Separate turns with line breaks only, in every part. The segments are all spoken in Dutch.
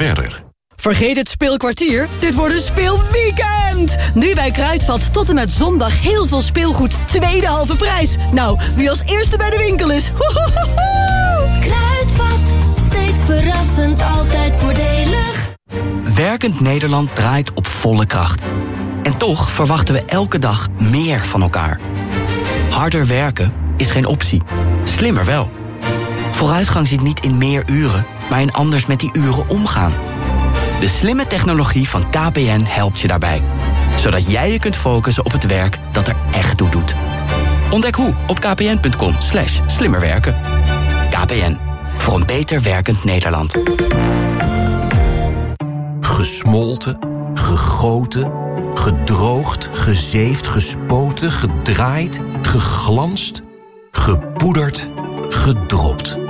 verder.
Vergeet het speelkwartier, dit wordt een speelweekend! Nu bij Kruidvat tot en met zondag heel veel speelgoed, tweede halve prijs. Nou, wie als eerste bij de winkel is,
Kruidvat, steeds verrassend, altijd voordelig.
Werkend Nederland draait op volle kracht. En toch verwachten we elke dag meer van elkaar. Harder werken is geen optie, slimmer wel. Vooruitgang zit niet in meer uren, maar in anders met die uren omgaan. De slimme technologie van KPN helpt je daarbij. Zodat jij je kunt focussen op het werk dat er echt toe doet. Ontdek hoe op kpn.com slash slimmerwerken. KPN, voor een beter werkend Nederland.
Gesmolten, gegoten, gedroogd, gezeefd, gespoten, gedraaid, geglanst, gepoederd, gedropt.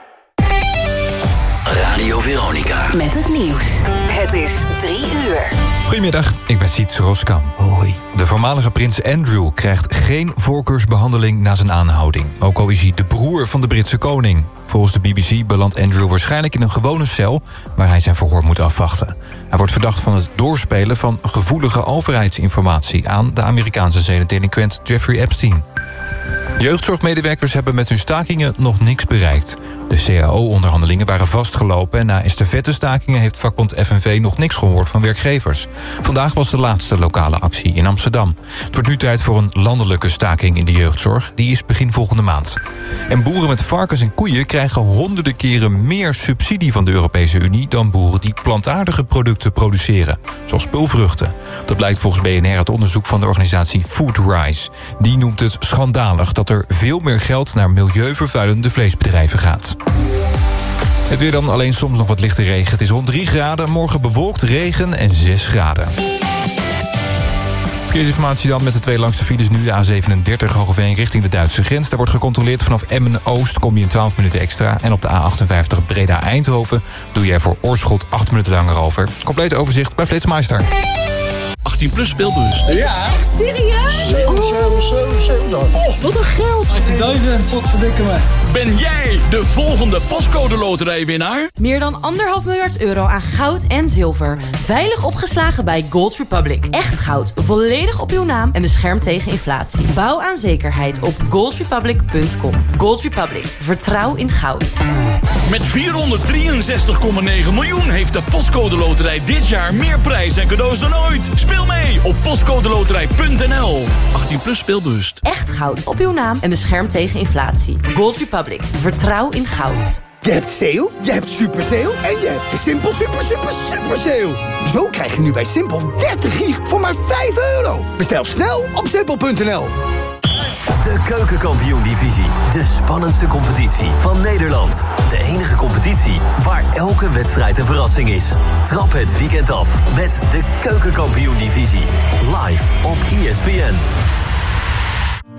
Radio Veronica.
Met het nieuws. Het is drie uur.
Goedemiddag, ik ben Siets Roskam.
Hoi.
De voormalige prins Andrew krijgt geen voorkeursbehandeling na zijn aanhouding. Ook al is hij de broer van de Britse koning. Volgens de BBC belandt Andrew waarschijnlijk in een gewone cel... waar hij zijn verhoor moet afwachten. Hij wordt verdacht van het doorspelen van gevoelige overheidsinformatie... aan de Amerikaanse zedendelinquent Jeffrey Epstein. Jeugdzorgmedewerkers hebben met hun stakingen nog niks bereikt. De CAO-onderhandelingen waren vastgelopen... en na estafette-stakingen heeft vakbond FNV nog niks gehoord van werkgevers. Vandaag was de laatste lokale actie in Amsterdam. Het wordt nu tijd voor een landelijke staking in de jeugdzorg. Die is begin volgende maand. En boeren met varkens en koeien krijgen honderden keren meer subsidie van de Europese Unie... dan boeren die plantaardige producten produceren, zoals pulvruchten. Dat blijkt volgens BNR uit onderzoek van de organisatie Foodrise. Die noemt het schandalig dat er veel meer geld naar milieuvervuilende vleesbedrijven gaat. Het weer dan alleen soms nog wat lichte regen. Het is rond 3 graden, morgen bewolkt regen en 6 graden. Verkeersinformatie dan met de twee langste files nu. De A37 Hogeveen richting de Duitse grens. Daar wordt gecontroleerd vanaf Emmen-Oost kom je in 12 minuten extra. En op de A58 Breda-Eindhoven doe jij voor Oorschot 8 minuten langer over. Compleet overzicht bij Flitsmeister.
18 plus speelbus.
Ja. Echt serieus? 7, 7, 7, 7 Oh, wat een geld. 18.000. Wat verdikken me.
Ben jij de volgende postcode loterijwinnaar?
Meer dan anderhalf miljard euro aan goud en zilver. Veilig opgeslagen bij Gold Republic. Echt goud, volledig op uw naam en beschermd tegen inflatie. Bouw aan zekerheid op goldrepublic.com. Gold Republic, vertrouw in goud.
Met 463,9 miljoen heeft de postcode loterij dit jaar meer prijs en cadeaus dan ooit. Speel mee op postcodeloterij.nl. 18 plus speelbewust.
Echt goud op uw naam en beschermd tegen inflatie. Gold Republic, vertrouw in goud.
Je hebt sale, je hebt super sale en je hebt de Simpel super super super sale. Zo krijg je nu bij Simpel 30 gig voor maar 5 euro. Bestel snel op simpel.nl.
De Keukenkampioen-divisie. De spannendste competitie van Nederland. De enige competitie waar elke wedstrijd een verrassing is. Trap het weekend af met de Keukenkampioen-divisie. Live op ESPN.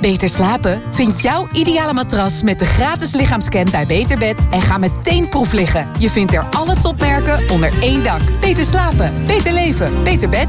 Beter slapen? Vind jouw ideale matras met de gratis lichaamscan bij Beterbed... en ga meteen proef liggen. Je vindt er alle topmerken onder één dak. Beter slapen, beter leven, beter bed.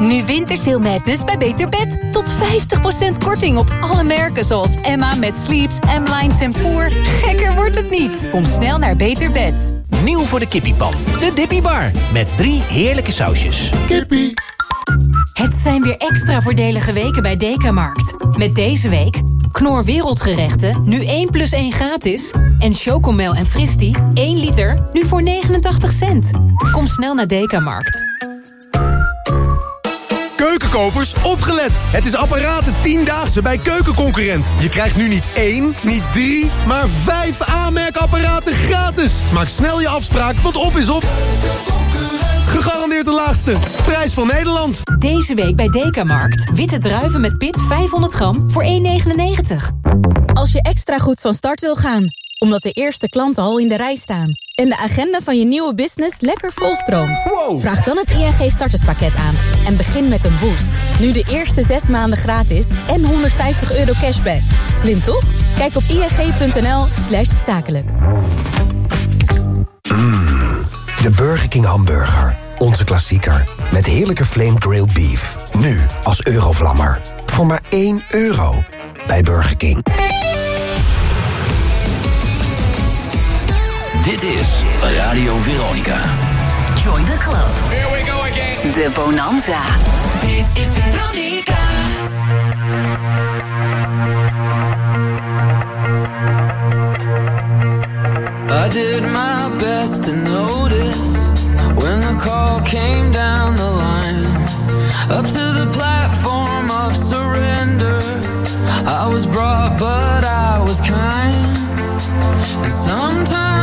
Nu Wintersail Madness bij Beter Bed. Tot 50% korting op alle merken zoals Emma met Sleeps, M-Line Tempoor. Gekker wordt het niet. Kom snel naar Beter Bed.
Nieuw voor de kippiepan. De Dippy Bar. Met drie heerlijke sausjes. Kippie.
Het zijn weer extra voordelige weken bij Dekamarkt. Met deze week Knor Wereldgerechten, nu 1 plus 1 gratis. En Chocomel en Fristi, 1 liter, nu voor 89 cent. Kom snel naar Dekamarkt.
Keukenkopers, opgelet! Het is apparaten 10-daagse bij Keukenconcurrent. Je krijgt nu niet één, niet drie, maar vijf aanmerkapparaten gratis. Maak snel je afspraak, want op is op. Gegarandeerd de laagste. Prijs van Nederland.
Deze week bij Dekamarkt. Witte druiven met pit 500 gram voor 1,99.
Als je extra goed van start wil gaan, omdat de eerste klanten al in de rij staan... en de agenda van je nieuwe business lekker volstroomt... vraag dan het ING starterspakket aan en begin met een boost. Nu de eerste zes maanden gratis en 150 euro cashback. Slim toch? Kijk op ing.nl slash zakelijk.
De Burger King hamburger. Onze klassieker. Met heerlijke flame grilled beef. Nu als eurovlammer. Voor maar 1 euro. Bij Burger King.
Dit is Radio Veronica.
Join the club. Here we go again. De Bonanza.
Dit is Veronica.
I did my best to notice when the call came down the line. Up to the platform of surrender. I was brought, but I was kind. And sometimes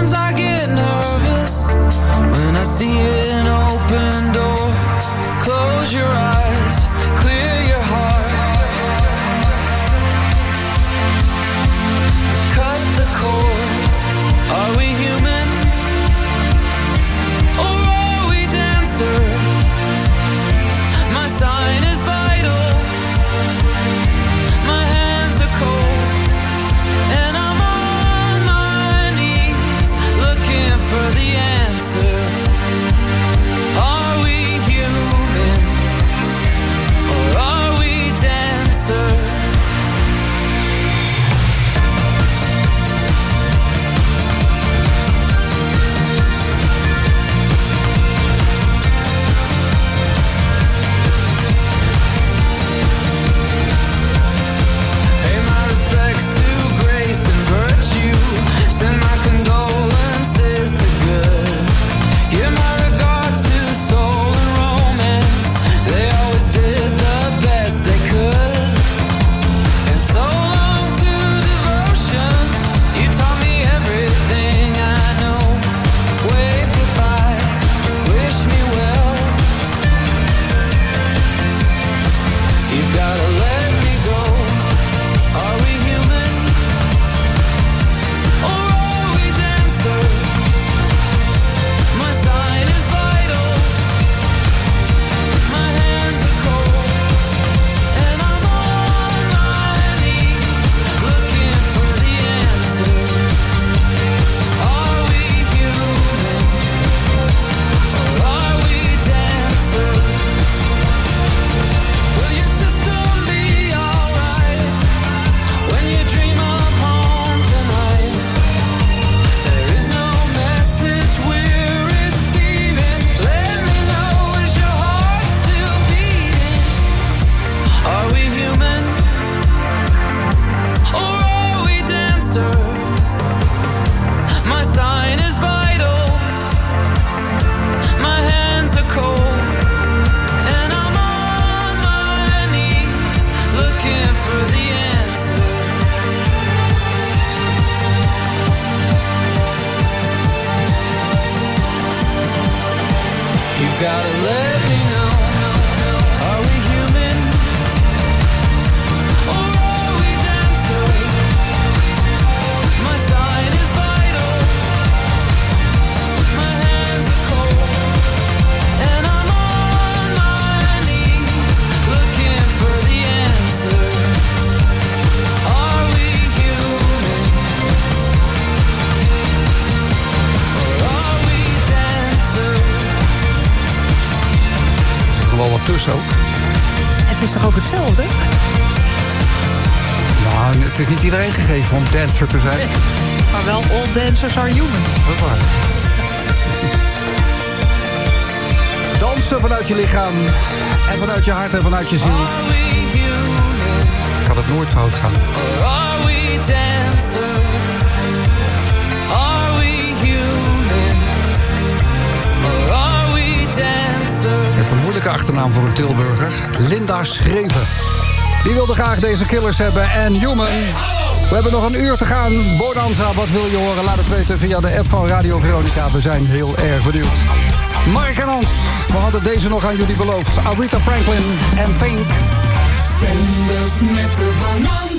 I see an open door. Close your eyes,
Er wel wat tussen ook.
Het is toch ook hetzelfde?
Nou, het is niet iedereen gegeven om dancer te zijn.
Maar wel all dancers are human.
Dat is waar. Dansen vanuit je lichaam. En vanuit je hart en vanuit je ziel. Kan het nooit fout gaan.
Or are we dancer?
Een moeilijke achternaam voor een Tilburger. Linda Schreven. Die wilde graag deze killers hebben. En Human. We hebben nog een uur te gaan. Bonanza, wat wil je horen? Laat het weten via de app van Radio Veronica. We zijn heel erg benieuwd. Mark en Hans, we hadden deze nog aan jullie beloofd. Aretha Franklin en Pink.
Met de.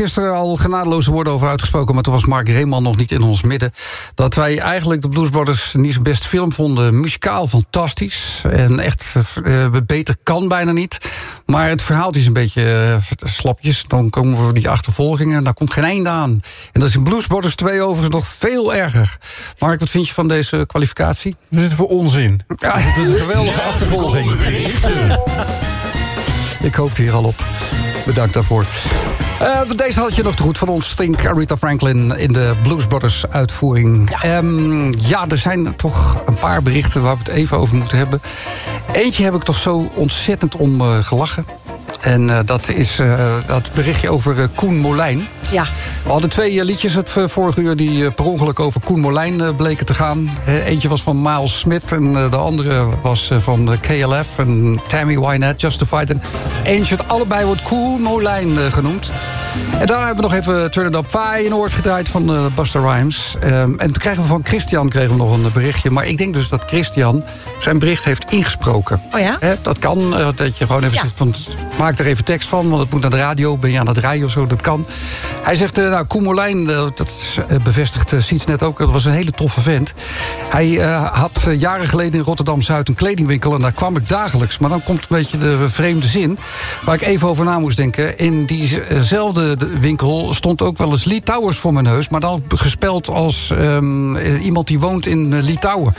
Gisteren al genadeloze woorden over uitgesproken... maar toen was Mark Reeman nog niet in ons midden. Dat wij eigenlijk de Blues Brothers niet zijn beste film vonden. Muzikaal fantastisch. En echt eh, beter kan bijna niet. Maar het verhaal is een beetje eh, slapjes. Dan komen we die achtervolgingen en daar komt geen einde aan. En dat is in Blues Brothers 2 overigens nog veel erger. Mark, wat vind je van deze kwalificatie?
Wat is het voor onzin?
Ja,
Het is een geweldige achtervolging.
Ik hoop hier al op. Bedankt daarvoor. Eh, deze had je nog te goed van ons. Think Aretha Franklin in de Blues Brothers uitvoering. Ja. ja, er zijn toch een paar berichten waar we het even over moeten hebben. Eentje heb ik toch zo ontzettend om eh, gelachen. En eh, dat is eh, dat berichtje over eh, Koen Molijn.
Ja.
We hadden twee liedjes het vorige uur die per ongeluk over Koen Molijn bleken te gaan. Eentje was van Miles Smith en de andere was van KLF en Tammy Wynette, Justified. En eentje, het allebei wordt Koen Molijn genoemd. En daarna hebben we nog even Turn It Up Feyenoord gedraaid van uh, Buster Rhymes. Um, en toen kregen we van Christian kregen we nog een berichtje. Maar ik denk dus dat Christian zijn bericht heeft ingesproken.
Oh ja?
He, dat kan, uh, dat je gewoon even
Ja.
zegt van... maak er even tekst van, want het moet naar de radio. Ben je aan het rijden of zo, dat kan. Hij zegt, uh, nou, Koen Molijn, uh, dat uh, bevestigt Siets net ook... dat was een hele toffe vent. Hij had jaren geleden in Rotterdam-Zuid een kledingwinkel... en daar kwam ik dagelijks. Maar dan komt een beetje de vreemde zin... waar ik even over na moest denken. In diezelfde winkel stond ook wel eens Lee Towers voor mijn neus... maar dan gespeld als um, iemand die woont in Litouwen.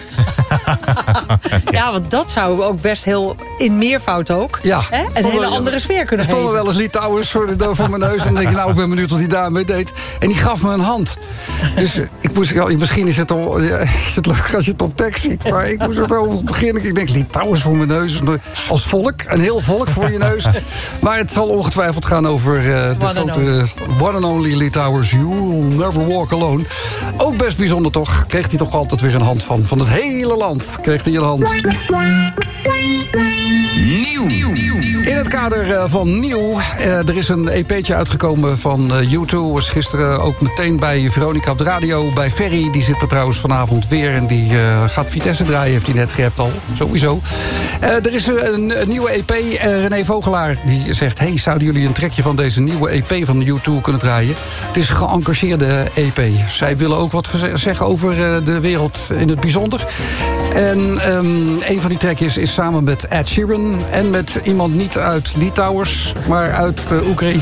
ja, want dat zou ook best heel in meervoud ook...
Ja,
hè? een hele andere sfeer kunnen
geven. Er stonden wel eens Litouwers voor, de, voor mijn neus... en dan denk ik, nou, ik ben benieuwd wat hij daarmee deed. En die gaf me een hand. Dus ik moest, ja, misschien is het, al, ja, is het leuk als je het op tekst ziet... maar ik moest er over beginnen. Ik denk, Litouwers voor mijn neus. Als volk, een heel volk voor je neus. Maar het zal ongetwijfeld gaan over uh, de
one
grote... One and only Lee Towers, You'll Never Walk Alone. Ook best bijzonder toch, kreeg hij toch altijd weer een hand van. Van het hele land kreeg hij een hand.
Nieuw.
In het kader uh, van Nieuw, uh, er is een EP'tje uitgekomen van uh, U2. Was gisteren ook meteen bij Veronica op de radio. Bij Ferry, die zit er trouwens vanavond weer. En die gaat Vitesse draaien, heeft hij net gehept al. Sowieso. er is een, nieuwe EP. René Vogelaar die zegt... hey, zouden jullie een trekje van deze nieuwe EP van U2 kunnen draaien? Het is een geëngageerde EP. Zij willen ook wat zeggen over de wereld in het bijzonder. En um, een van die trekjes is samen met Ed Sheeran... en met iemand niet uit Litouwers, maar uit Oekraïne.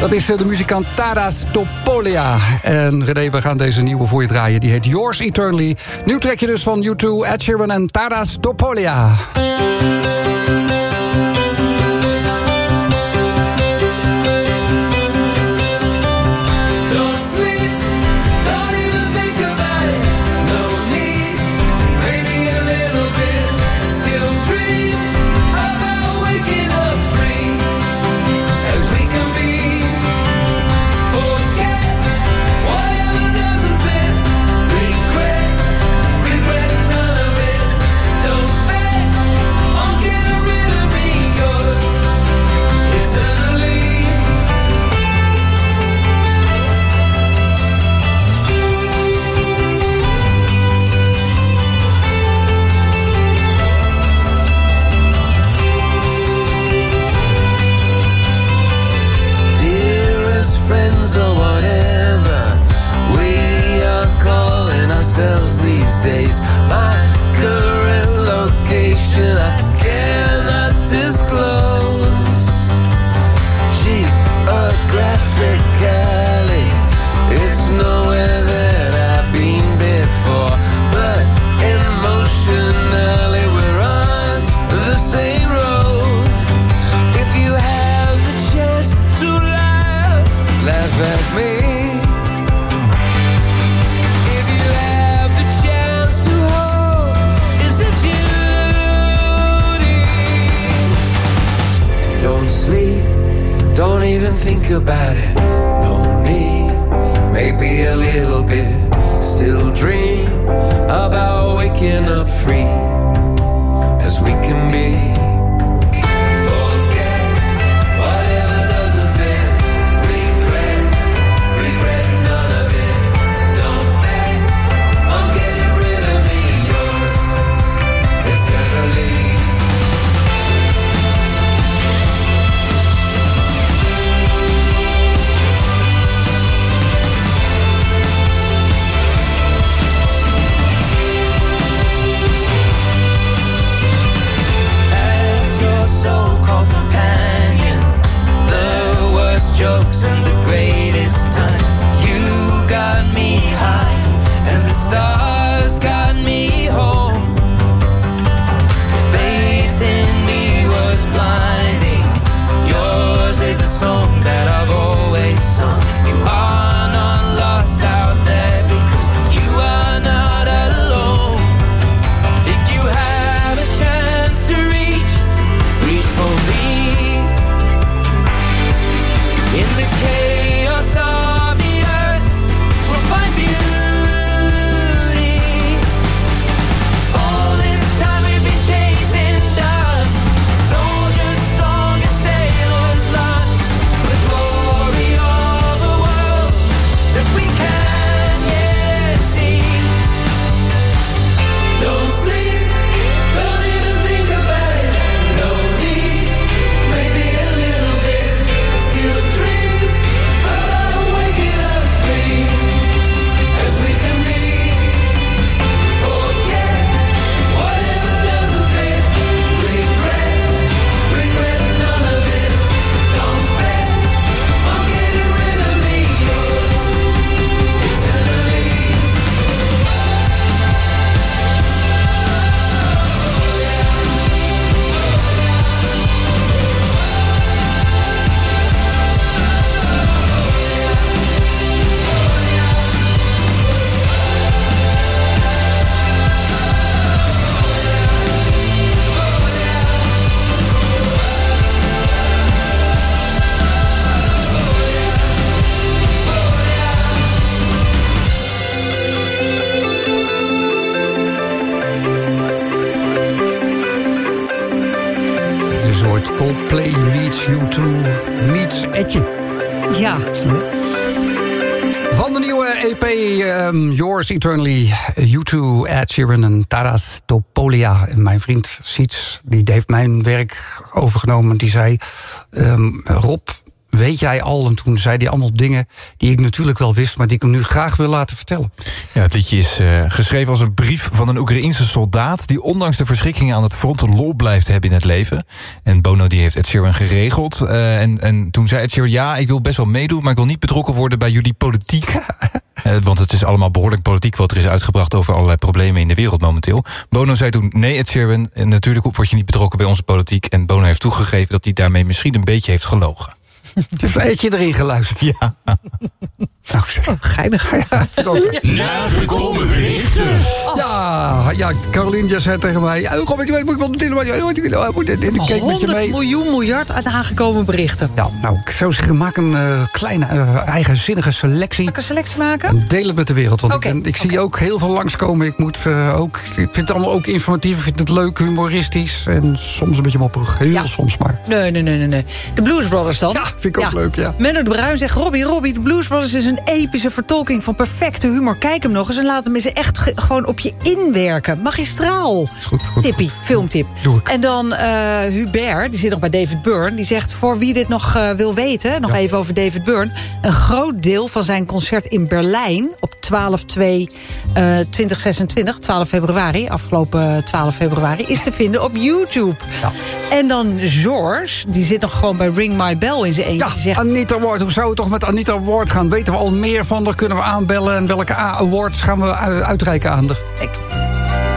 Dat is uh, de muzikant Taras Topolia. En René, we gaan deze nieuwe voor je draaien. Die heet Yours Eternally. Nieuw trekje dus van U2, Ed Sheeran en Taras Topolia. Coldplay meets U2 meets Etje.
Ja.
Van de nieuwe EP ehm, Yours Eternally, U2, Ed Sheeran en Taras Topolia. En mijn vriend Siets, die heeft mijn werk overgenomen. Die zei, ehm, Rob, weet jij al? En toen zei hij allemaal dingen die ik natuurlijk wel wist... maar die ik hem nu graag wil laten vertellen.
Ja, het liedje is eh, geschreven als een brief van een Oekraïense soldaat... die ondanks de verschrikkingen aan het front een lol blijft hebben in het leven. En Bono die heeft Ed Sheeran geregeld. Eh, en, en toen zei Ed Sheeran, ja, ik wil best wel meedoen... maar ik wil niet betrokken worden bij jullie politiek. Eh, want het is allemaal behoorlijk politiek wat er is uitgebracht... over allerlei problemen in de wereld momenteel. Bono zei toen, nee Ed Sheeran, en natuurlijk word je niet betrokken bij onze politiek. En Bono heeft toegegeven dat hij daarmee misschien een beetje heeft gelogen.
Heeft Etje erin geluisterd?
Ja.
Nou,
oh, geinig.
Nagekomen berichten. Ja, ja, Caroline jij zei tegen mij... "Oh, Kom, ik weet, moet ik maar je moet ik moet dit, en ik keek met je
100
mee.
miljoen miljard aan aangekomen berichten.
Ja, nou, ik zou zeggen, maak een eh, kleine, eh, eigenzinnige selectie.
Zal ik een selectie maken?
En deel het met de wereld. Want
Oké,
ik, ben- ik zie ook heel veel langskomen. Ik, moet, eh, ook, ik vind het allemaal ook informatief. Ik vind het leuk, humoristisch. En soms een beetje mopperig. Heel soms maar.
Nee, nee, nee, nee, nee. De Blues Brothers dan? Ja,
vind ik ook leuk, ja.
Menno de Bruin zegt... Robbie, Robbie, de Blues Brothers is een epische vertolking van perfecte humor. Kijk hem nog eens en laat hem eens echt ge- gewoon op je inwerken. Magistraal.
Goed, goed.
Tippie, filmtip. En dan eh, Hubert, die zit nog bij David Byrne. Die zegt, voor wie dit nog eh, wil weten... nog even over David Byrne... een groot deel van zijn concert in Berlijn... op 12 2 eh 2026, 12 februari... afgelopen 12 februari... is te vinden op YouTube. En dan George, die zit nog gewoon bij Ring My Bell in zijn eentje.
Ja,
zegt,
Anita Award. Hoe zou het toch met Anita Award gaan? Weten we al meer van haar? Kunnen we aanbellen? En welke awards gaan we uitreiken aan haar?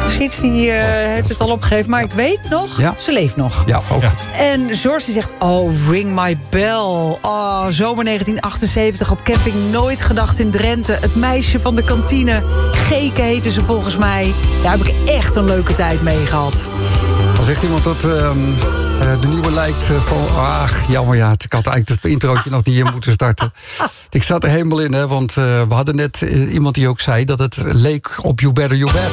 Siets die eh, heeft het al opgegeven, maar ik weet nog,
Ja.
ze leeft nog.
Ja, ook.
En George die zegt, oh, ring my bell. Oh, zomer 1978 op camping Nooit Gedacht in Drenthe. Het meisje van de kantine. Geke heette ze volgens mij. Daar heb ik echt een leuke tijd mee gehad.
Dan zegt iemand dat ehm, eh, de nieuwe lijkt eh, van... Ach, jammer ja, ik had eigenlijk het introotje nog niet in moeten starten. Ik zat er helemaal in, hè, want eh, we hadden net iemand die ook zei... dat het leek op You Better You Bet.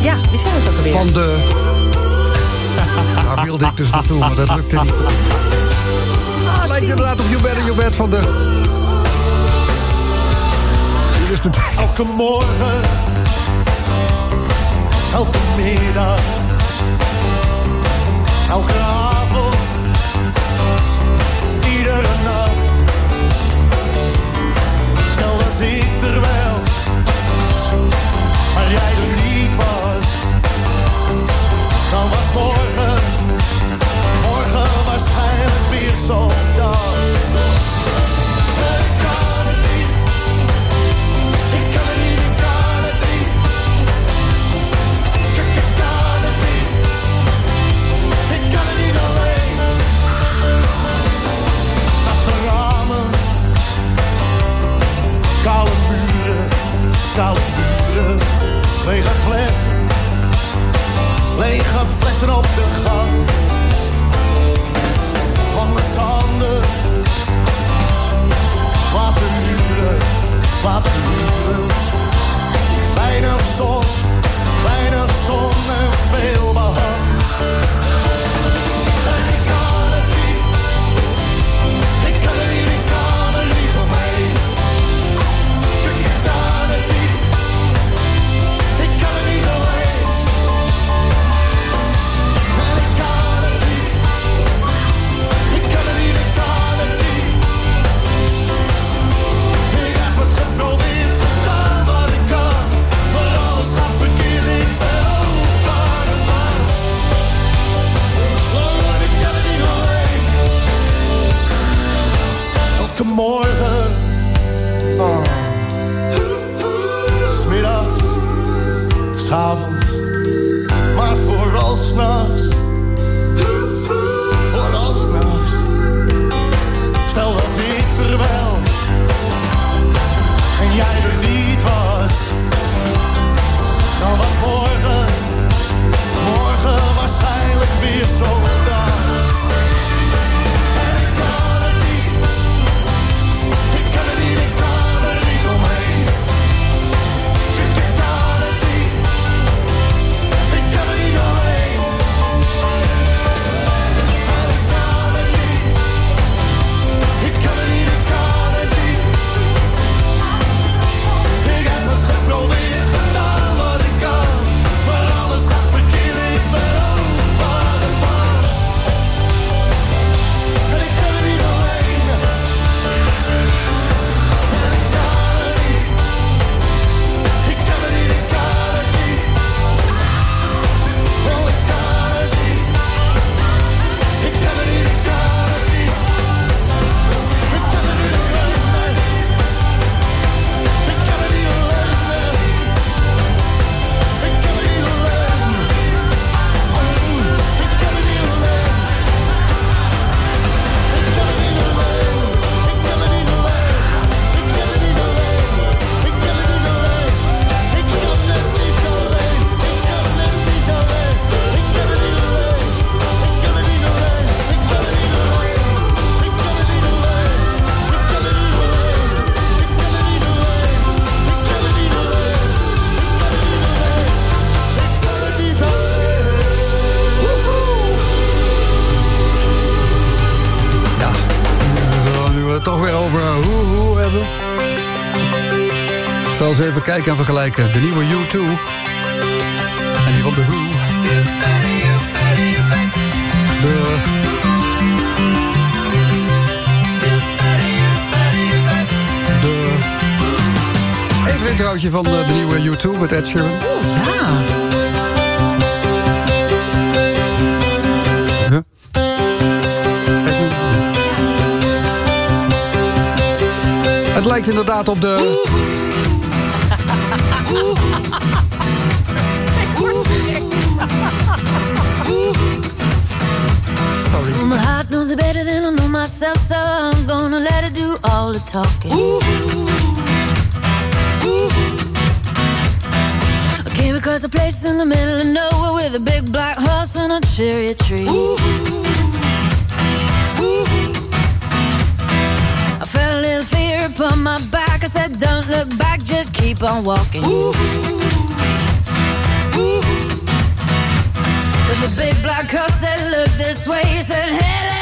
Ja, die zijn het ook alweer.
Van de... Daar wilde ik dus naartoe, maar dat lukte niet. Het lijkt inderdaad op You Better You Bet van de... Hier is de.
Elke morgen, elke middag, elke avond, iedere nacht. Stel dat ik er wel, maar jij er niet was. Dan was morgen, morgen waarschijnlijk weer zo'n dag. Op de gang. Lange tanden. Laten huren, laten huren. Weinig zon, weinig zon en veel
eens even kijken en vergelijken. De nieuwe U2 en die van The Who. De... De... Even een introotje van de nieuwe U2 met Ed Sheeran.
Ja.
Huh? Het lijkt inderdaad op de...
My heart knows it better than I know myself, so I'm gonna let it do all the talking. I came across a place in the middle of nowhere with a big black horse and a cherry tree. I fear upon my back. I said, Don't look back, just keep on walking. But the big black horse said, Look this way. He said, Hey,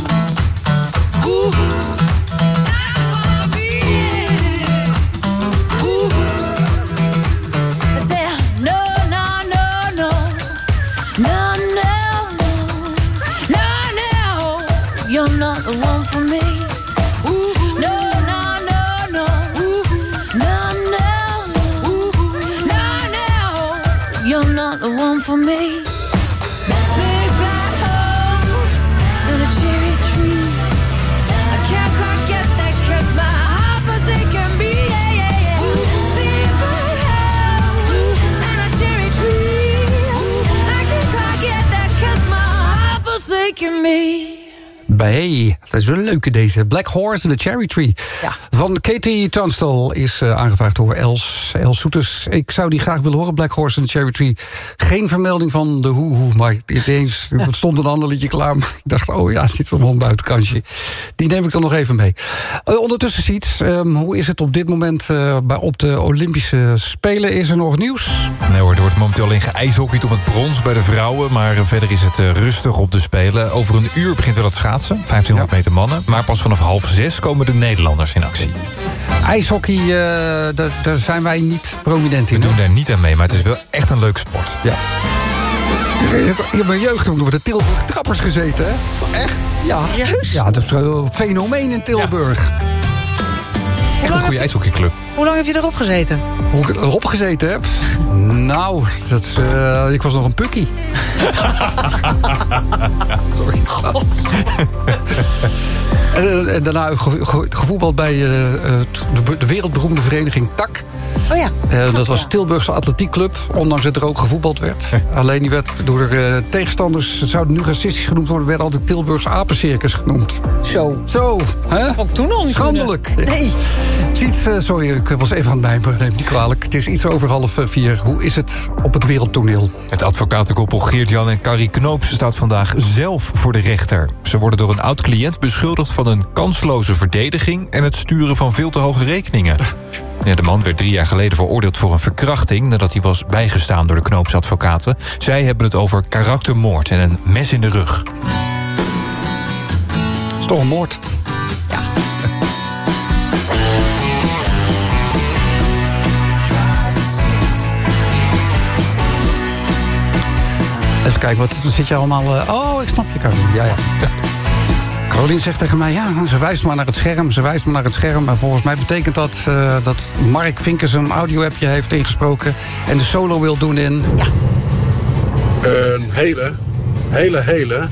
Bij, dat is wel een leuke deze. Black Horse and the Cherry Tree. Van Katie Tunstall is eh, aangevraagd door Els, Els Soeters. Ik zou die graag willen horen, Black Horse and the Cherry Tree. Geen vermelding van de hoe maar ineens er stond een ander liedje klaar. Maar ik dacht, oh ja, dit is een buitenkantje. Die neem ik dan nog even mee. Eh, ondertussen ziet, ehm, hoe is het op dit moment eh, bij, op de Olympische Spelen? Is er nog nieuws?
Nee hoor, er wordt momenteel alleen geijshockeyd om het brons bij de vrouwen. Maar verder is het eh, rustig op de Spelen. Over een uur begint wel het schaatsen. 1500 meter mannen. Maar pas vanaf half zes komen de Nederlanders in actie.
IJshockey, eh, daar, daar zijn wij niet prominent in.
We doen daar niet aan mee, maar het is wel echt een leuke sport.
Ja. Ik heb in mijn jeugd ook nog bij de Tilburg Trappers gezeten, hè? Echt? Ja.
Serieus?
Ja, dat is een fenomeen in Tilburg.
Echt een goede ijshockeyclub.
Hoe lang heb je erop gezeten?
Hoe ik erop gezeten heb? Nou, dat, eh, ik was nog een pukkie. Sorry. en, eh, en daarna ge- ge- gevoetbald bij eh, de, de wereldberoemde vereniging TAC.
Oh ja.
Dat was Tilburgse Atletiekclub, ondanks dat er ook gevoetbald werd. Alleen die werd door tegenstanders, zouden nu racistisch genoemd worden... werd altijd Tilburgse Apencircus genoemd.
Zo.
Zo, hè?
Ik toen al
Schandelijk.
Nee.
Ziet, eh, sorry, ik was even aan het neem niet kwalijk. Het is iets over half eh, vier. Hoe is het op het wereldtoneel?
Het advocatenkoppel Geert-Jan en Carrie Knoops staat vandaag zelf voor de rechter. Ze worden door een oud-cliënt beschuldigd van een kansloze verdediging... en het sturen van veel te hoge rekeningen. Ja, de man werd drie jaar geleden veroordeeld voor een verkrachting... nadat hij was bijgestaan door de Knoops advocaten. Zij hebben het over karaktermoord en een mes in de rug.
Toch een moord. Even kijken, wat zit je allemaal... eh, Oh, ik snap je, Carolien. Ja, ja. ja. Carolien zegt tegen mij, ja, ze wijst maar naar het scherm, ze wijst maar naar het scherm. Maar volgens mij betekent dat eh, dat Mark Vinkers een audio-appje heeft ingesproken... en de solo wil doen in... Ja.
Een hele, hele, hele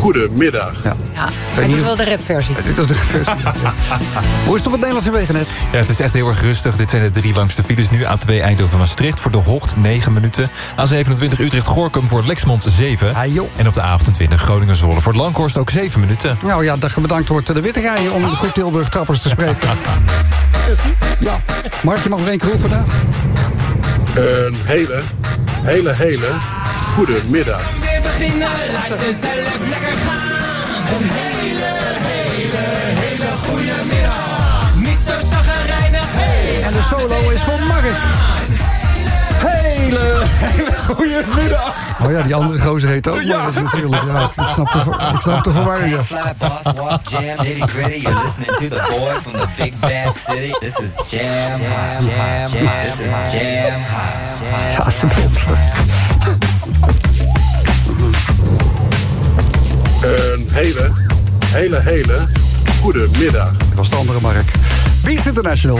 goede middag.
Ja.
Ja, maar dit is wel de rapversie.
Dit is de versie. Hoe is het op het Nederlandse wegennet?
Ja, het is echt heel erg rustig. Dit zijn de drie langste files nu. A2 Eindhoven-Maastricht voor de Hocht 9 minuten. A27 Utrecht-Gorkum voor Lexmond 7. En op de A28 Groningen-Zwolle voor Langhorst ook 7 minuten.
Nou ja, dat bedankt wordt de witte rijen om de goed Tilburg trappers te spreken. Ja, Mark, je mag nog één keer oefenen.
Een hele, hele, hele goede middag.
Beginnen, laat jezelf lekker gaan. Een hele, hele, hele goede middag. Niet zo zagrijnig, hey.
En de solo is voor Mark.
Hele, hele goede middag.
Oh ja, die andere gozer heet ook
Ja.
Mark natuurlijk. Ja, ik snap de, ik snap de verwarring. ja.
Fly boss walk jam nitty gritty. You're listening to the boy from the big bad city. This is jam jam jam. Jam
Ja, verdomd.
Een hele, hele, hele goede middag.
Dat was de andere Mark. Beast International.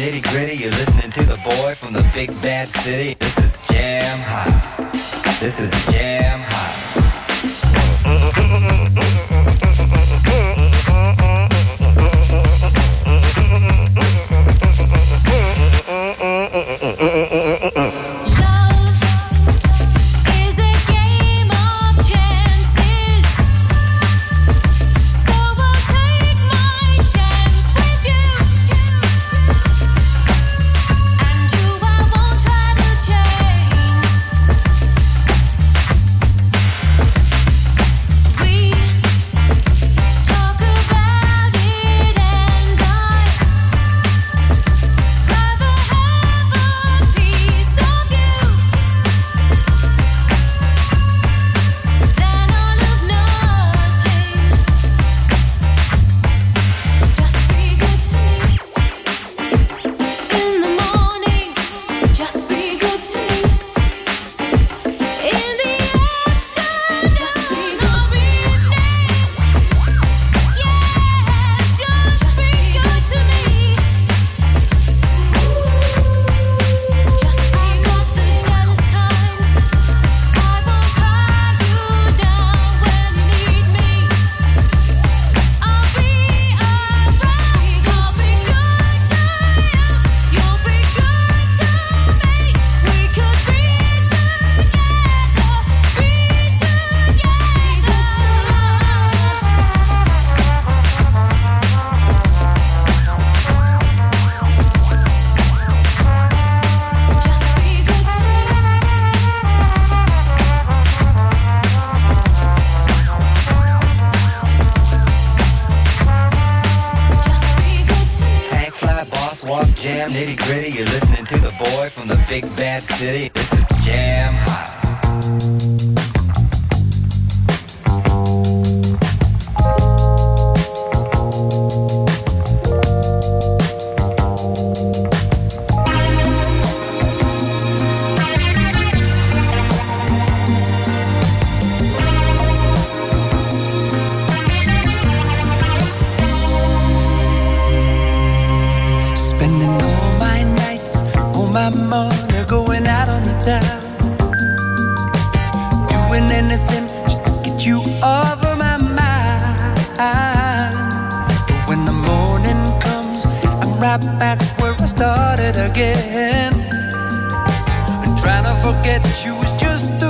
Nitty gritty. You're listening to the boy from the big bad city. This is jam hot. This is jam
right back where I started again. And trying to forget you is just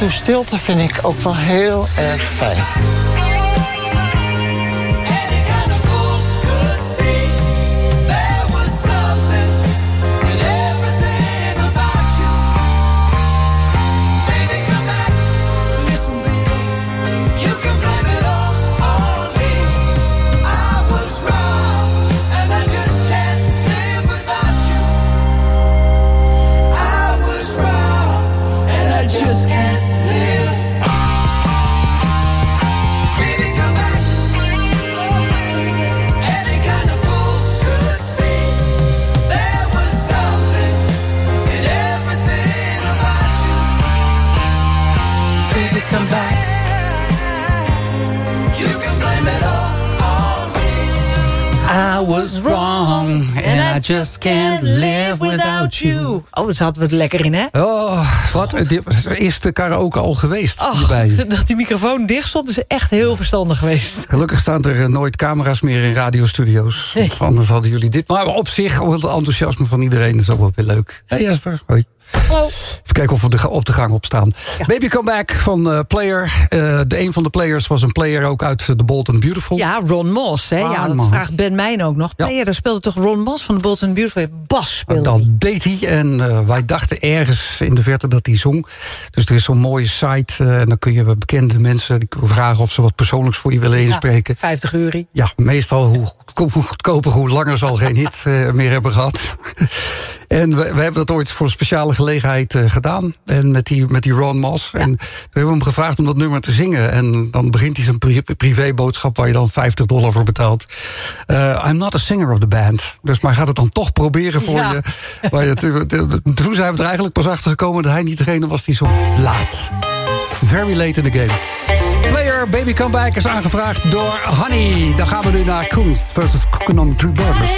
Af en toe stilte vind ik ook wel heel erg fijn.
Just can't live without you.
Oh, daar zaten we het lekker in, hè?
Oh, wat? Dit was de eerste karaoke al geweest
Oh,
hierbij.
dat die microfoon dicht stond, is echt heel verstandig geweest.
Gelukkig staan er eh, nooit camera's meer in radiostudio's. Of Anders hadden jullie dit. Maar op zich, het enthousiasme van iedereen is ook wel weer leuk. Hey Esther, hoi.
Hallo.
Even kijken of we de- op de gang op staan. Baby Comeback van eh, Player. Eh, de een van de players was een player ook uit de Bold and Beautiful.
Ja, Ron Moss, hè? ja,
Ron
dat vraagt Ben Mijn ook nog. Player, daar speelde toch Ron Moss van de Bolton Beautiful? Bas speelde
Dat deed hij en eh, wij dachten ergens in de verte dat hij zong. Dus er is zo'n mooie site en dan kun je bekende mensen vragen of ze wat persoonlijks voor je willen inspreken.
50 euro.
Ja, meestal hoe, goedko- hoe goedkoper, hoe langer ze al geen hit meer hebben gehad. En we, we hebben dat ooit voor een speciale gelegenheid eh, gedaan. En met die, met die Ron Moss. En we hebben hem gevraagd om dat nummer te zingen. En dan begint hij zijn pri privéboodschap waar je dan 50 dollar voor betaalt. Eh, I'm not a singer of the band. Dus maar gaat het dan toch proberen voor
Ja.
je. Waar je toen zijn we er eigenlijk pas achter gekomen dat hij niet degene was die zo laat. Very late in the game. Player Baby Comeback is aangevraagd door Honey. Dan gaan we nu naar Kunst versus Koekenom True Burgers.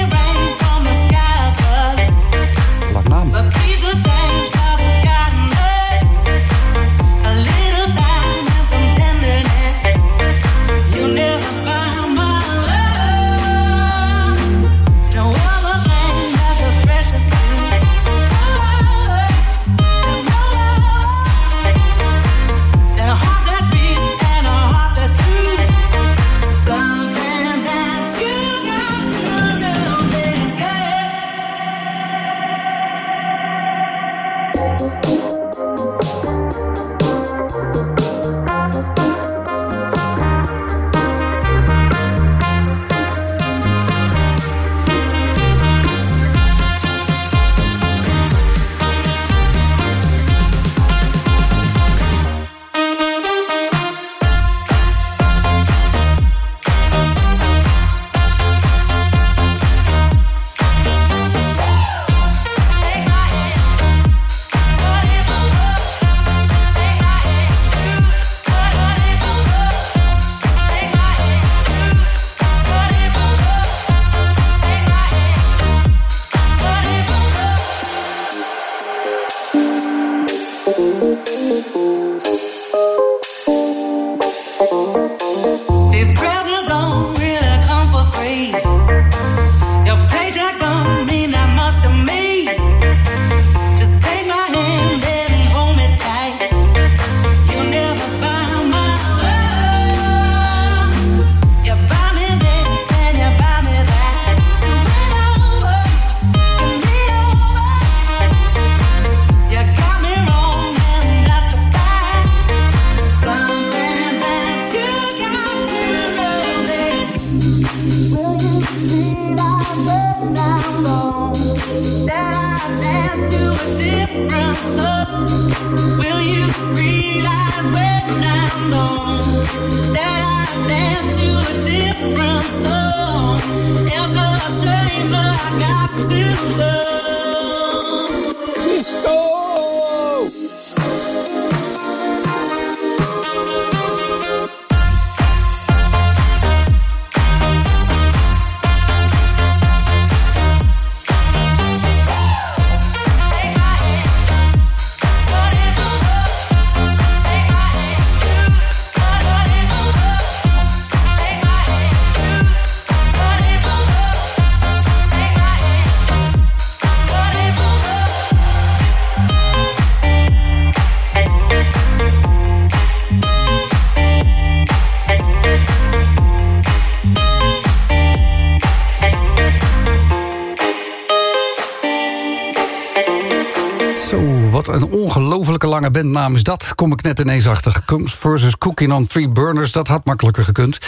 Bandnaam is dat. Kom ik net ineens achter. Comes versus Cooking on Three Burners, dat had makkelijker gekund.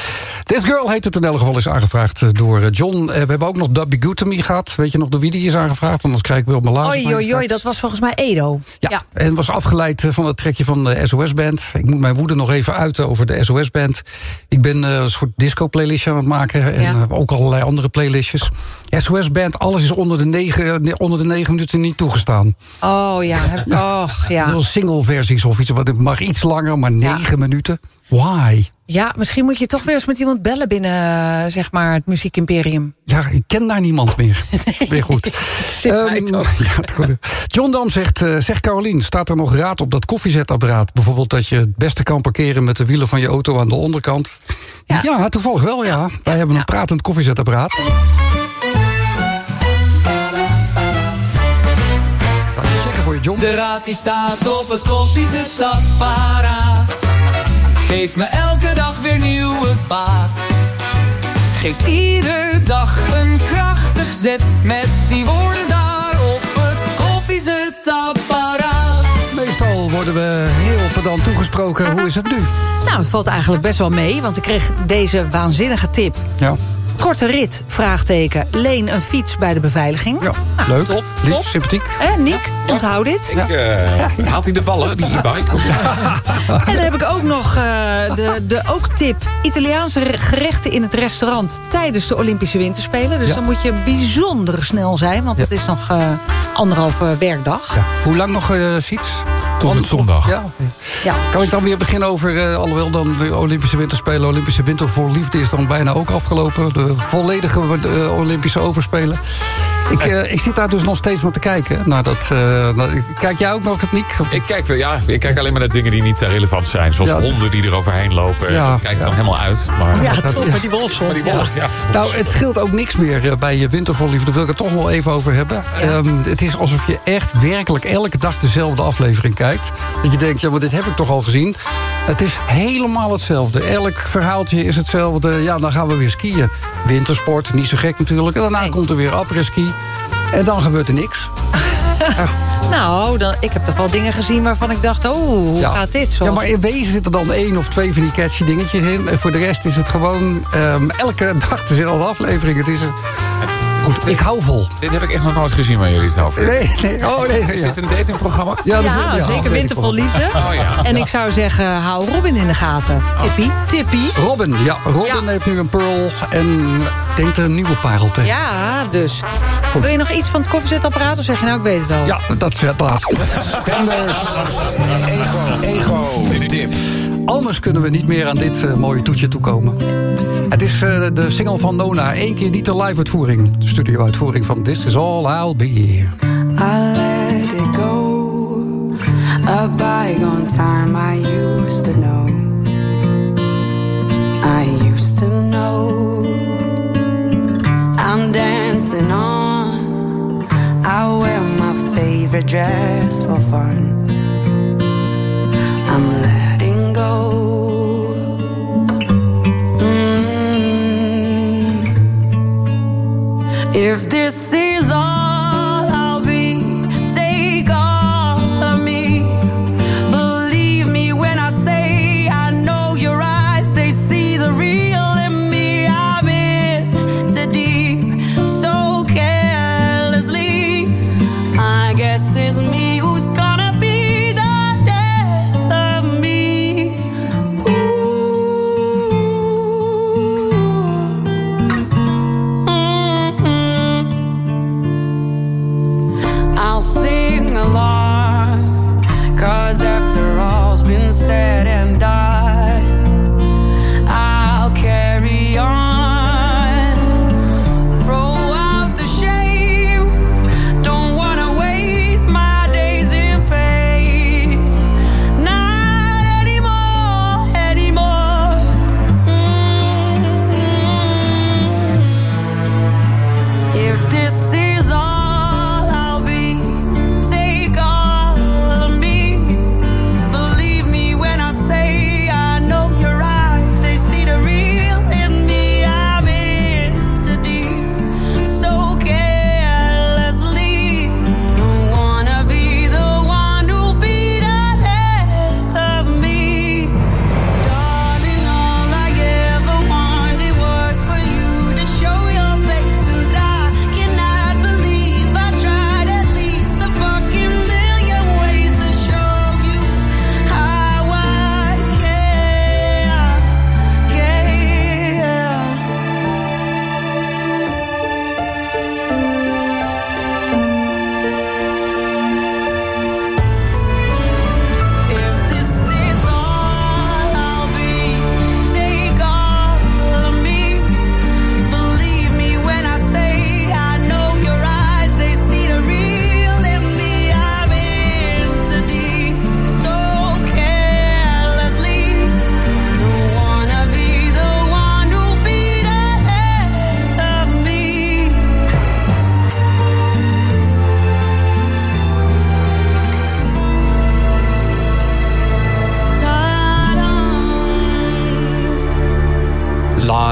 This Girl heet het in elk geval, is aangevraagd eh, door eh, John. Eh, We hebben ook nog Dubby Me gehad. Weet je nog door wie die is aangevraagd? Want anders krijg ik wel mijn laatste.
Oei, oei, oei, dat was volgens mij Edo.
Ja, en was afgeleid van het trekje van de SOS-band. Ik moet mijn woede nog even uiten over de SOS-band. Ik ben een soort disco-playlistje aan het maken. En
Ja.
ook allerlei andere playlistjes. SOS-band, alles is onder de, negen, onder de negen minuten niet toegestaan.
Oh ja, och, ja.
Single-versies of iets. Wat het mag iets langer, maar negen minuten. Why?
Ja, misschien moet je toch weer eens met iemand bellen binnen, eh, zeg maar, het muziekimperium.
Ja, ik ken daar niemand meer. Weer goed. Ehm, ja, goed. John Dam zegt, eh, zeg Carolien, staat er nog raad op dat koffiezetapparaat? Bijvoorbeeld dat je het beste kan parkeren met de wielen van je auto aan de onderkant. Ja, toevallig wel, ja. Wij hebben een pratend koffiezetapparaat. Checken voor je, John.
De raad die staat op het koffiezetapparaat. Geeft me elke dag weer nieuwe baat. Geeft ieder dag een krachtig zet. Met die woorden daar op het koffiezetapparaat.
Meestal worden we heel pedant toegesproken. Hoe is het nu?
Nou, het valt eigenlijk best wel mee, want ik kreeg deze waanzinnige tip.
Ja.
Korte rit, vraagteken. Leen een fiets bij de beveiliging. Ja,
Leuk, lief, sympathiek.
Hè, Nick, onthoud dit.
Ik, eh, haalt hij de ballen, die e-bike?
En dan heb ik ook nog eh, de, de ook tip. Italiaanse re- gerechten in het restaurant tijdens de Olympische Winterspelen. Dus
Ja.
dan moet je bijzonder snel zijn, want het is nog eh, anderhalve werkdag.
Hoe lang nog, uh, Siets?
Tot met zondag.
Ja.
Ja.
Kan ik dan weer beginnen over, eh, alhoewel dan de Olympische Winterspelen... Olympische Winter voor Liefde is dan bijna ook afgelopen. De volledige eh, Olympische Overspelen. Ik, eh, ik zit daar dus nog steeds naar te kijken. Naar dat, eh, naar- kijk jij ook nog het Niek?
Ik kijk, wel, ja, ik kijk alleen maar naar dingen die niet eh, relevant zijn. Zoals
Ja.
honden die er overheen lopen.
Ja.
Ja, kijk er dan helemaal uit. Maar,
Ja, toch,
met die.
Maar die wolf, ja.
Nou, het scheelt ook niks meer bij je Winter voor Liefde. Daar wil ik het toch wel even over hebben. Ehm, het is alsof je echt werkelijk elke dag dezelfde aflevering kijkt. Dat je denkt, ja, maar dit heb ik toch al gezien. Het is helemaal hetzelfde. Elk verhaaltje is hetzelfde. Ja, dan gaan we weer skiën. Wintersport, niet zo gek natuurlijk. En daarna komt er weer après-ski. En dan gebeurt er niks.
Nou, dan, ik heb toch wel dingen gezien waarvan ik dacht... oh, hoe
Ja.
gaat dit?
Ja,
Zoals...
maar in wezen zitten dan één of twee van die catchy dingetjes in. En voor de rest is het gewoon ehm, elke dag dezelfde aflevering. Het is... Goed, ik hou vol.
Dit heb ik echt nog nooit gezien waar jullie het over
Nee, nee, oh nee.
Is dit een datingprogramma?
Ja, dat is-
ja,
ja,
zeker
weet
winter
ik
vol
wel.
liefde.
Oh ja.
En
Ja.
ik zou zeggen, hou Robin in de gaten. Tippie, tippie.
Robin, ja. Robin heeft nu een pearl en denkt er een nieuwe parel tegen.
Ja, dus. Wil je nog iets van het koffiezetapparaat of zeg je nou, ik weet het al?
Ja, dat is het laatste.
Stenders. Ego. Ego. Tip.
Anders kunnen we niet meer aan dit eh, mooie toetje toekomen. Het is eh, de single van Nona. Eén keer niet de live-uitvoering. De studio-uitvoering van This Is All I'll Be.
I let it go. A bygone time I used to know. I used to know. I'm dancing on. I wear my favorite dress for fun. If this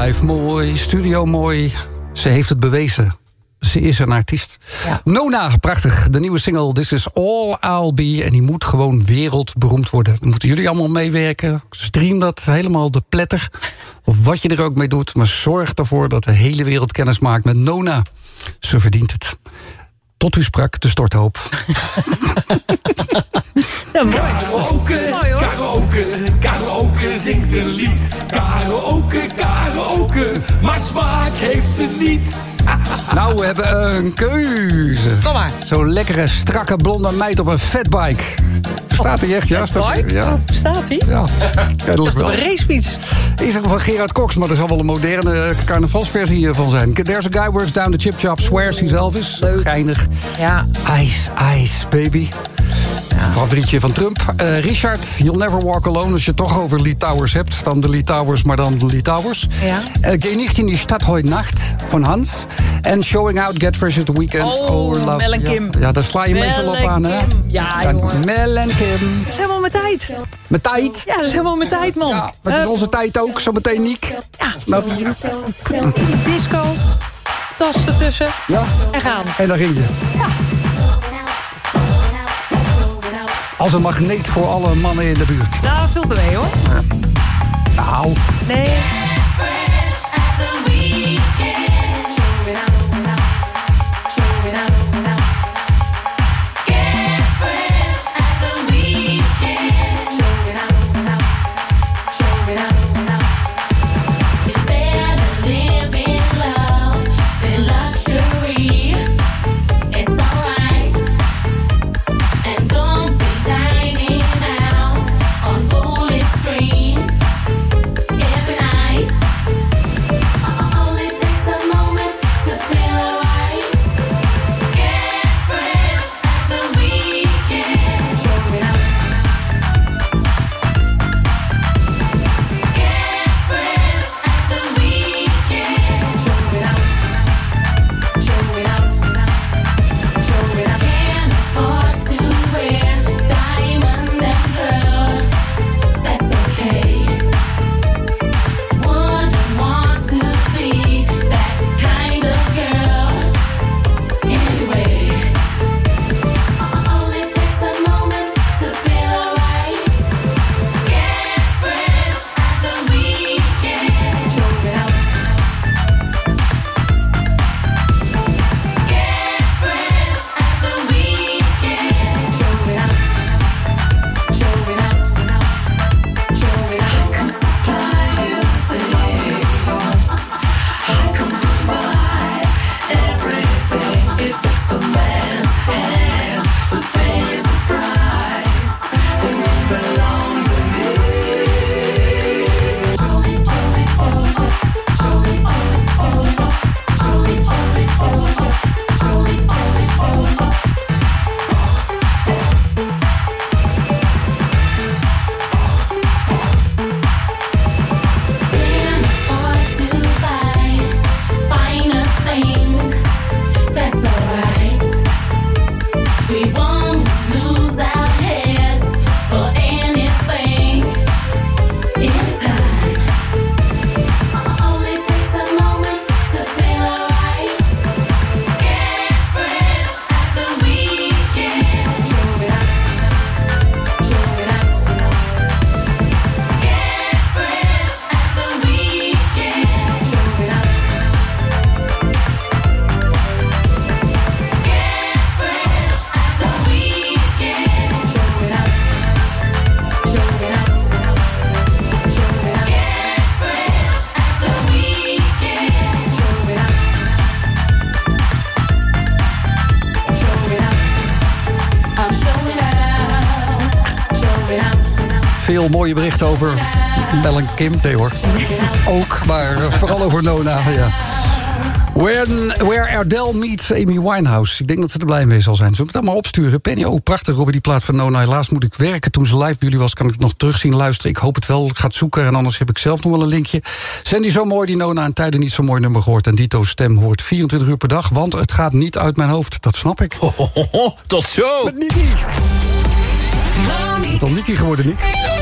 Live mooi, studio mooi. Ze heeft het bewezen. Ze is een artiest. Nona, prachtig. De nieuwe single This Is All I'll Be. En die moet gewoon wereldberoemd worden. Dan moeten jullie allemaal meewerken. Stream dat helemaal de pletter. Of wat je er ook mee doet. Maar zorg ervoor dat de hele wereld kennis maakt met Nona. Ze verdient het. Tot u sprak, de storthoop.
Ja, mooi. Karaoke, karaoke, karaoke zingt een lied. Karaoke, karaoke, maar smaak heeft ze niet.
Nou, we hebben een keuze.
Kom maar.
Zo'n lekkere, strakke, blonde meid op een fatbike. Staat hij echt? Ja, staat hij? Ja.
Staat hij?
Ja.
Ik dacht op een racefiets.
Is ook van Gerard Cox, maar er zal wel een moderne eh, carnavalsversie van zijn. There's a guy works down the chip shop, swears he's Elvis. Geinig.
Ja.
Ice, ice, baby. Favorietje van Trump. Eh, Richard, You'll Never Walk Alone. Als je het toch over Lee Towers hebt. Dan de Lee Towers, maar dan de Lee Towers.
Ja.
Uh, Geh nicht in die Stadt heute Nacht van Hans. En Showing Out, Get Fresh at the Weekend.
Oh,
Love.
Mel en
Ja.
Kim.
Ja, daar sla je meestal
Mel
op
en
aan, hè?
Ja, jongen.
Mel en Kim.
Dat is helemaal mijn tijd.
Met tijd.
Ja, dat is helemaal mijn tijd, man.
Ja, dat is onze tijd ook. Zometeen Niek.
Ja.
Nou.
Disco. Tas ertussen.
Ja.
En gaan.
En daar ging je. Als een magneet voor alle mannen in de buurt.
Nou, veel te mee, hoor.
Nou,
Nee.
Kim. Nee hoor. Ook, maar eh, vooral over Nona. Ja. When, where Adele meets Amy Winehouse. Ik denk dat ze er blij mee zal zijn. Zullen we het allemaal opsturen? Penny, oh prachtig Robert, die plaat van Nona. Helaas moet ik werken. Toen ze live bij jullie was, kan ik het nog terugzien, luisteren. Ik hoop het wel. Ik ga het zoeken en anders heb ik zelf nog wel een linkje. Zijn die zo mooi, die Nona, en tijden niet zo mooi nummer gehoord. En Dito's stem hoort 24 uur per dag. Want het gaat niet uit mijn hoofd. Dat snap ik.
Tot zo!
Met al Nicky geworden, Nick.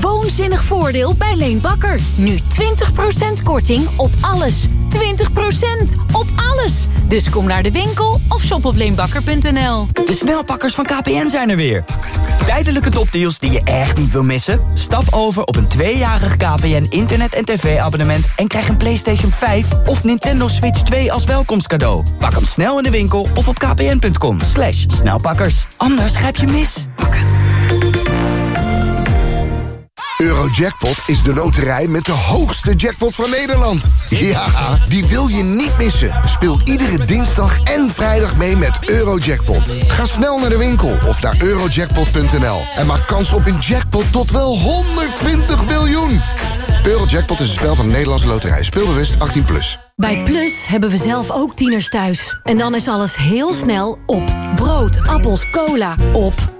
Woonzinnig voordeel bij Leen Bakker. Nu 20% korting op alles. 20% op alles. Dus kom naar de winkel of shop op leenbakker.nl.
De snelpakkers van KPN zijn er weer. Tijdelijke topdeals die je echt niet wil missen? Stap over op een tweejarig KPN internet- en tv-abonnement... en krijg een PlayStation 5 of Nintendo Switch 2 als welkomstcadeau. Pak hem snel in de winkel of op kpn.com. Slash snelpakkers. Anders grijp je mis.
Eurojackpot is de loterij met de hoogste jackpot van Nederland. Ja, die wil je niet missen. Speel iedere dinsdag en vrijdag mee met Eurojackpot. Ga snel naar de winkel of naar eurojackpot.nl en maak kans op een jackpot tot wel 120 miljoen. Eurojackpot is een spel van de Nederlandse loterij. Speelbewust 18+. Plus.
Bij Plus hebben we zelf ook tieners thuis. En dan is alles heel snel op. Brood, appels, cola, op.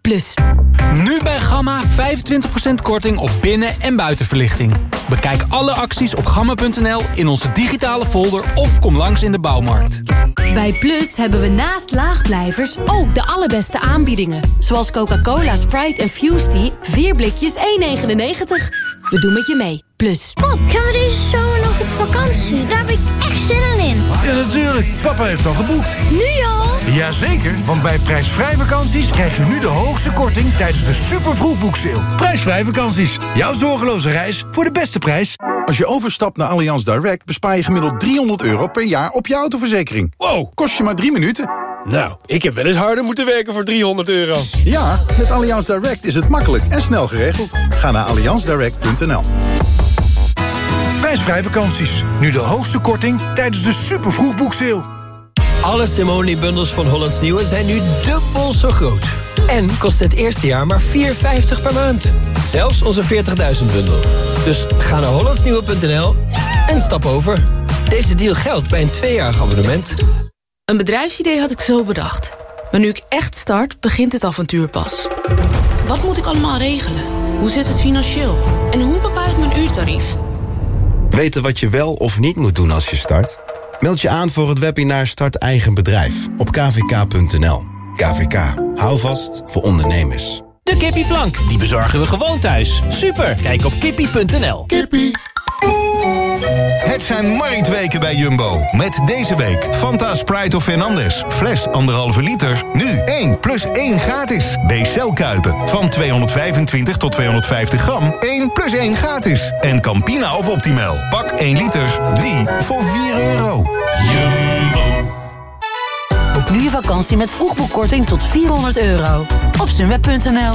Plus.
Nu bij Gamma 25% korting op binnen- en buitenverlichting. Bekijk alle acties op gamma.nl in onze digitale folder of kom langs in de bouwmarkt.
Bij Plus hebben we naast laagblijvers ook de allerbeste aanbiedingen. Zoals Coca-Cola, Sprite en Fusty. 4 blikjes 1,99. We doen met je mee. Plus.
Pap, gaan we deze zomer nog op vakantie? Daar heb ik echt zin in.
Ja, natuurlijk. Papa heeft al geboekt.
Nu al?
Jazeker, want bij prijsvrij vakanties krijg je nu de hoogste korting tijdens de super vroegboekseil. Prijsvrij vakanties. Jouw zorgeloze reis voor de beste prijs.
Als je overstapt naar Allianz Direct bespaar je gemiddeld 300 euro per jaar op je autoverzekering. Wow, kost je maar drie minuten.
Nou, ik heb wel eens harder moeten werken voor 300 euro.
Ja, met Allianz Direct is het makkelijk en snel geregeld. Ga naar allianzdirect.nl.
Prijsvrij vakanties. Nu de hoogste korting tijdens de super vroegboekseil.
Alle Simone-bundels van Hollands Nieuwe zijn nu dubbel zo groot. En kost het eerste jaar maar 4,50 per maand. Zelfs onze 40.000-bundel. Dus ga naar hollandsnieuwe.nl en stap over. Deze deal geldt bij een tweejarig abonnement.
Een bedrijfsidee had ik zo bedacht. Maar nu ik echt start, begint het avontuur pas. Wat moet ik allemaal regelen? Hoe zit het financieel? En hoe bepaal ik mijn uurtarief?
Weten wat je wel of niet moet doen als je start? Meld je aan voor het webinar Start Eigen Bedrijf op kvk.nl. KVK, hou vast voor ondernemers.
De kippieplank, die bezorgen we gewoon thuis. Super, kijk op kippie.nl.
Kippie.
Het zijn marktweken bij Jumbo. Met deze week Fanta Sprite of Fernandez. Fles 1,5 liter. Nu 1 plus 1 gratis. B-cel Kuipen. Van 225 tot 250 gram. 1 plus 1 gratis. En Campina of Optimal. Pak 1 liter. 3 voor 4 euro. Jumbo.
Boek nu je vakantie met vroegboekkorting tot 400 euro. Op sunweb.nl